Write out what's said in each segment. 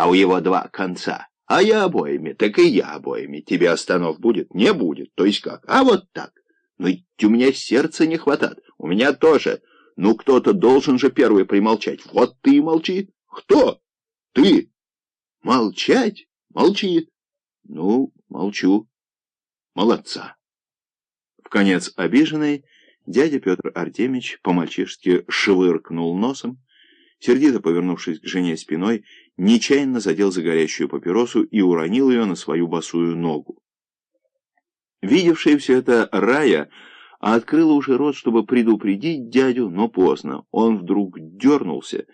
а у его два конца. А я обоими, так и я обоими. Тебе останов будет? Не будет. То есть как? А вот так. Но ведь у меня сердца не хватает. У меня тоже. Ну, кто-то должен же первый примолчать. Вот ты и молчи. Кто? Ты. Молчать? Молчи. Ну, молчу. Молодца. В конец обиженный, дядя Петр Артемич по-мальчишски швыркнул носом, сердито повернувшись к жене спиной, нечаянно задел за горящую папиросу и уронил ее на свою босую ногу. Видевшая все это Рая открыла уже рот, чтобы предупредить дядю, но поздно. Он вдруг дернулся,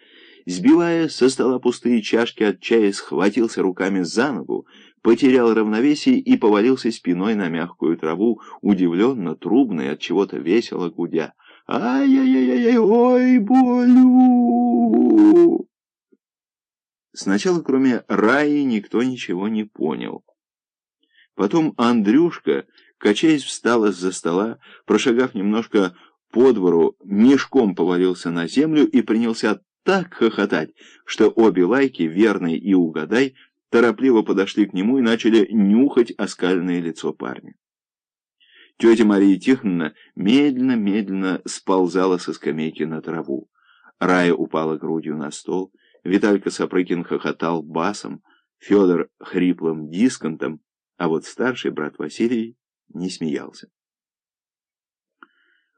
сбивая со стола пустые чашки от чая, схватился руками за ногу, потерял равновесие и повалился спиной на мягкую траву, удивленно, трубно и от чего-то весело гудя. «Ай-яй-яй-яй, ой, болю!» Сначала, кроме Раи, никто ничего не понял. Потом Андрюшка, качаясь, встал из-за стола, прошагав немножко по двору, мешком повалился на землю и принялся так хохотать, что обе лайки, верный и угадай, торопливо подошли к нему и начали нюхать оскальное лицо парня. Тетя Мария Тихоновна медленно-медленно сползала со скамейки на траву. Рая упала грудью на стол, Виталька Сапрыкин хохотал басом, Федор хриплым дисконтом, а вот старший брат Василий не смеялся.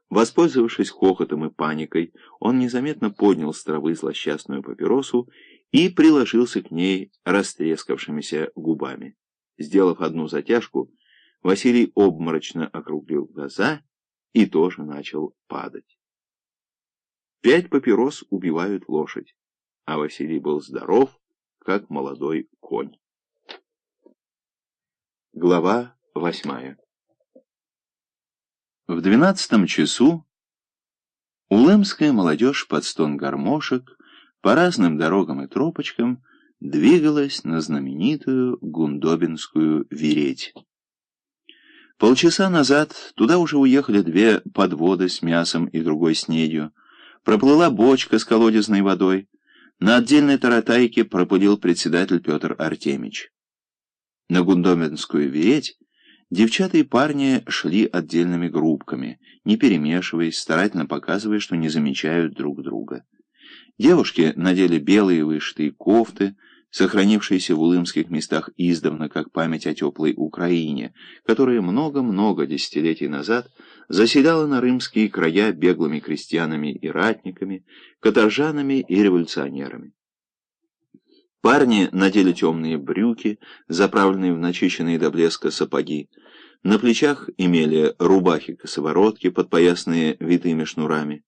Воспользовавшись хохотом и паникой, он незаметно поднял с травы злосчастную папиросу и приложился к ней растрескавшимися губами. Сделав одну затяжку, Василий обморочно округлил глаза и тоже начал падать. Пять папирос убивают лошадь а Василий был здоров, как молодой конь. Глава восьмая В двенадцатом часу улемская молодежь под стон гармошек по разным дорогам и тропочкам двигалась на знаменитую Гундобинскую вереть. Полчаса назад туда уже уехали две подводы с мясом и другой снедью, проплыла бочка с колодезной водой, на отдельной таратайке пропылил председатель Петр Артемич. На Гундоменскую вереть девчата и парни шли отдельными группками, не перемешиваясь, старательно показывая, что не замечают друг друга. Девушки надели белые вышитые кофты, сохранившиеся в улымских местах издавна как память о теплой Украине, которая много-много десятилетий назад заселяла на рымские края беглыми крестьянами и ратниками, каторжанами и революционерами. Парни надели темные брюки, заправленные в начищенные до блеска сапоги. На плечах имели рубахи-косоворотки, подпоясные витыми шнурами.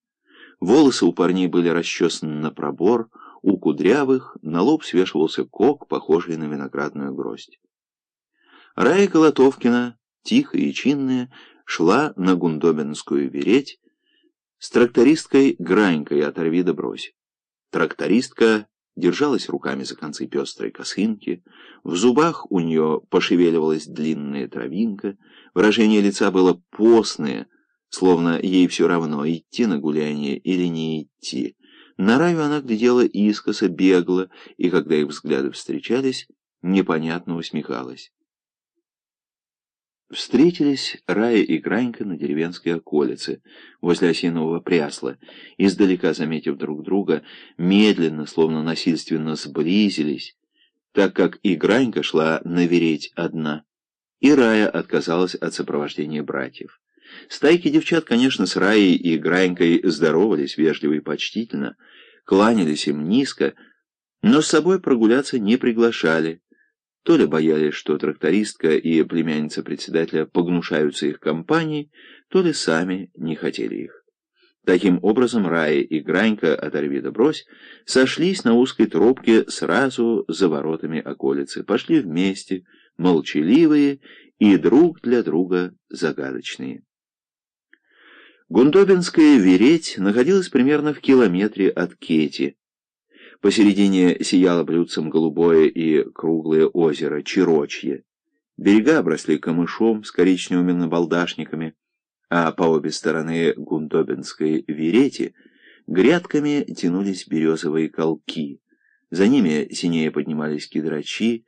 Волосы у парней были расчесаны на пробор, у кудрявых на лоб свешивался кок, похожий на виноградную гроздь. Рая Колотовкина, тихая и чинная, шла на Гундобинскую вереть с трактористкой Гранькой «Оторви да брось». Трактористка держалась руками за концы пестрой косынки, в зубах у нее пошевеливалась длинная травинка, выражение лица было постное, словно ей все равно, идти на гуляние или не идти. На раю она глядела искоса, бегла, и, когда их взгляды встречались, непонятно усмехалась. Встретились Рая и Гранька на деревенской околице, возле осинового прясла. Издалека, заметив друг друга, медленно, словно насильственно сблизились, так как и Гранька шла навереть одна, и Рая отказалась от сопровождения братьев. Стайки девчат, конечно, с Раей и Гранькой здоровались вежливо и почтительно, кланялись им низко, но с собой прогуляться не приглашали, то ли боялись, что трактористка и племянница председателя погнушаются их компанией, то ли сами не хотели их. Таким образом, Рая и Гранька, оторви да брось, сошлись на узкой тропке сразу за воротами околицы, пошли вместе, молчаливые и друг для друга загадочные. Гундобинская вереть находилась примерно в километре от Кети, Посередине сияло блюдцем голубое и круглое озеро Чирочье. Берега обросли камышом с коричневыми набалдашниками, а по обе стороны Гундобинской верети грядками тянулись березовые колки. За ними синее поднимались кедрачи,